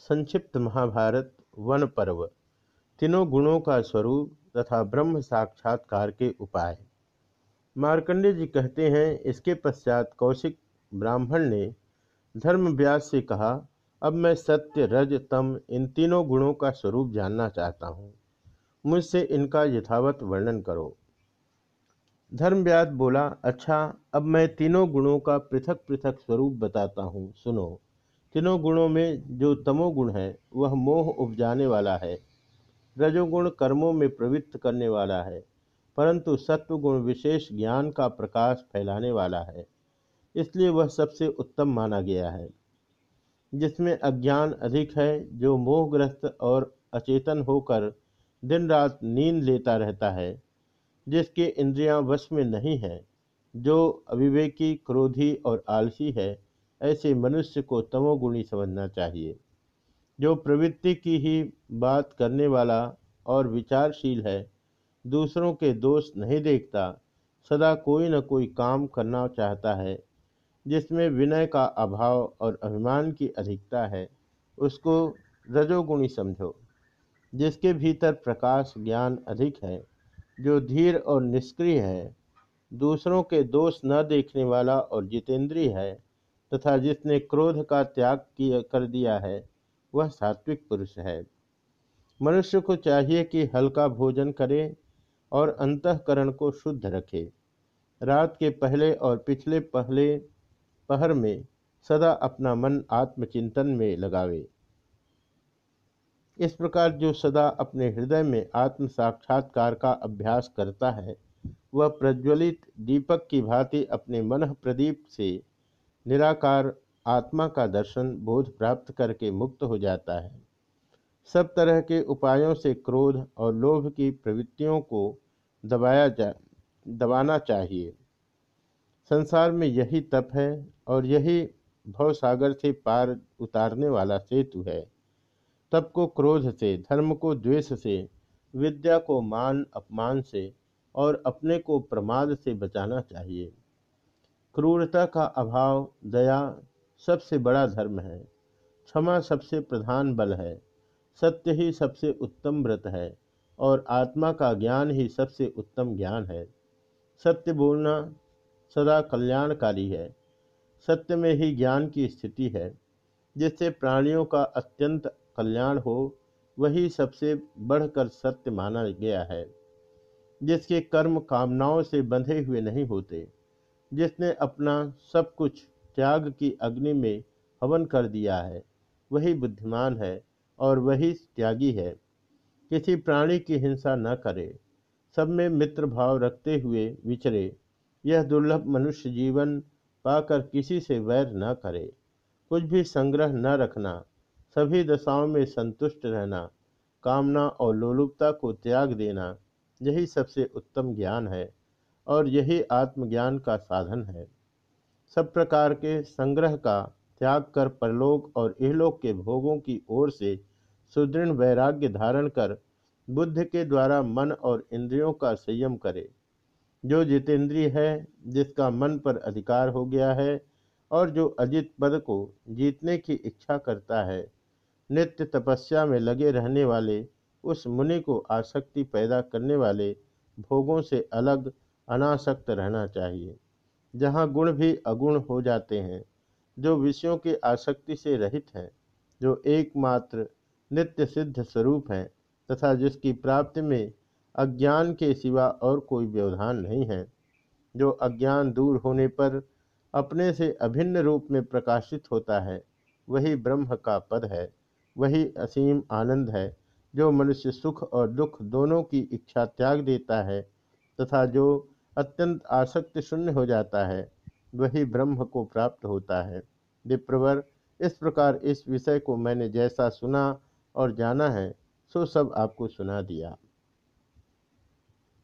संक्षिप्त महाभारत, वन पर्व। तीनों गुणों का स्वरूप तथा ब्रह्म साक्षात्कार के उपाय। मार्कंडे जी कहते हैं, इसके पश्चात कौशिक ब्राह्मण ने धर्म व्यास से कहा, अब मैं सत्य, रज, तम इन तीनों गुणों का स्वरूप जानना चाहता हूँ। मुझसे इनका यथावत वर्णन करो। धर्मव्यास बोला अच्छा अब मैं तीनों गुणों का पृथक पृथक स्वरूप बताता हूँ। सुनो तीनों गुणों में जो तमोगुण है, वह मोह उपजाने वाला है। रजोगुण कर्मों में प्रवृत्त करने वाला है, परंतु सत्वगुण विशेष ज्ञान का प्रकाश फैलाने वाला है। इसलिए वह सबसे उत्तम माना गया है। जिसमें अज्ञान अधिक है, जो मोहग्रस्त और अचेतन होकर दिन रात नींद लेता रहता है, जिसके इंद्रियाँ वश में नहीं है, जो अविवेकी, क्रोधी और आलसी है ऐसे मनुष्य को तमोगुणी समझना चाहिए। जो प्रवृत्ति की ही बात करने वाला और विचारशील है, दूसरों के दोष नहीं देखता, सदा कोई न कोई काम करना चाहता है, जिसमें विनय का अभाव और अभिमान की अधिकता है, उसको रजोगुणी समझो, जिसके भीतर प्रकाश ज्ञान अधिक है, जो धीर और निष्क्रिय है, दूसरों के दोष न देखने वाला और जितेंद्रिय है तथा जिसने क्रोध का त्याग किया, कर दिया है, वह सात्विक पुरुष है। मनुष्य को चाहिए कि हल्का भोजन करे और अंतकरण को शुद्ध रखे। रात के पहले और पिछले पहले पहर में सदा अपना मन आत्मचिंतन में लगावे। इस प्रकार जो सदा अपने हृदय में आत्म साक्षात्कार का अभ्यास करता है, वह प्रज्वलित दीपक की भांति अपने मन प्रदीप से निराकार आत्मा का दर्शन बोध प्राप्त करके मुक्त हो जाता है। सब तरह के उपायों से क्रोध और लोभ की प्रवृत्तियों को दबाया जा, दबाना चाहिए। संसार में यही तप है और यही भवसागर से पार उतारने वाला सेतु है। तप को क्रोध से, धर्म को द्वेष से, विद्या को मान, अपमान से और अपने को प्रमाद से बचाना चाहिए। क्रूरता का अभाव दया सबसे बड़ा धर्म है। क्षमा सबसे प्रधान बल है। सत्य ही सबसे उत्तम व्रत है और आत्मा का ज्ञान ही सबसे उत्तम ज्ञान है। सत्य बोलना सदा कल्याणकारी है। सत्य में ही ज्ञान की स्थिति है। जिससे प्राणियों का अत्यंत कल्याण हो, वही सबसे बढ़कर सत्य माना गया है। जिसके कर्म कामनाओं से बंधे हुए नहीं होते। जिसने अपना सब कुछ त्याग की अग्नि में हवन कर दिया है, वही बुद्धिमान है और वही त्यागी है। किसी प्राणी की हिंसा न करे। सब में मित्र भाव रखते हुए विचरे। यह दुर्लभ मनुष्य जीवन पाकर किसी से वैर न करे। कुछ भी संग्रह न रखना, सभी दशाओं में संतुष्ट रहना, कामना और लोलुपता को त्याग देना, यही सबसे उत्तम ज्ञान है। और यही आत्मज्ञान का साधन है। सब प्रकार के संग्रह का त्याग कर परलोक और इहलोक के भोगों की ओर से सुदृढ़ वैराग्य धारण कर बुद्ध के द्वारा मन और इंद्रियों का संयम करे। जो जितेंद्रिय है, जिसका मन पर अधिकार हो गया है और जो अजित पद को जीतने की इच्छा करता है, नित्य तपस्या में लगे रहने वाले, उस मुनि को आसक्ति पैदा करने वाले भोगों से अलग अनासक्त रहना चाहिए। जहाँ गुण भी अगुण हो जाते हैं, जो विषयों की आसक्ति से रहित हैं, जो एकमात्र नित्य सिद्ध स्वरूप हैं, तथा जिसकी प्राप्ति में अज्ञान के सिवा और कोई व्यवधान नहीं है, जो अज्ञान दूर होने पर अपने से अभिन्न रूप में प्रकाशित होता है, वही ब्रह्म का पद है, वही असीम आनंद है, जो मनुष्य सुख और दुख दोनों की इच्छा त्याग देता है तथा जो अत्यंत आसक्त शून्य हो जाता है, वही ब्रह्म को प्राप्त होता है। विप्रवर इस प्रकार इस विषय को मैंने जैसा सुना और जाना है, सो सब आपको सुना दिया।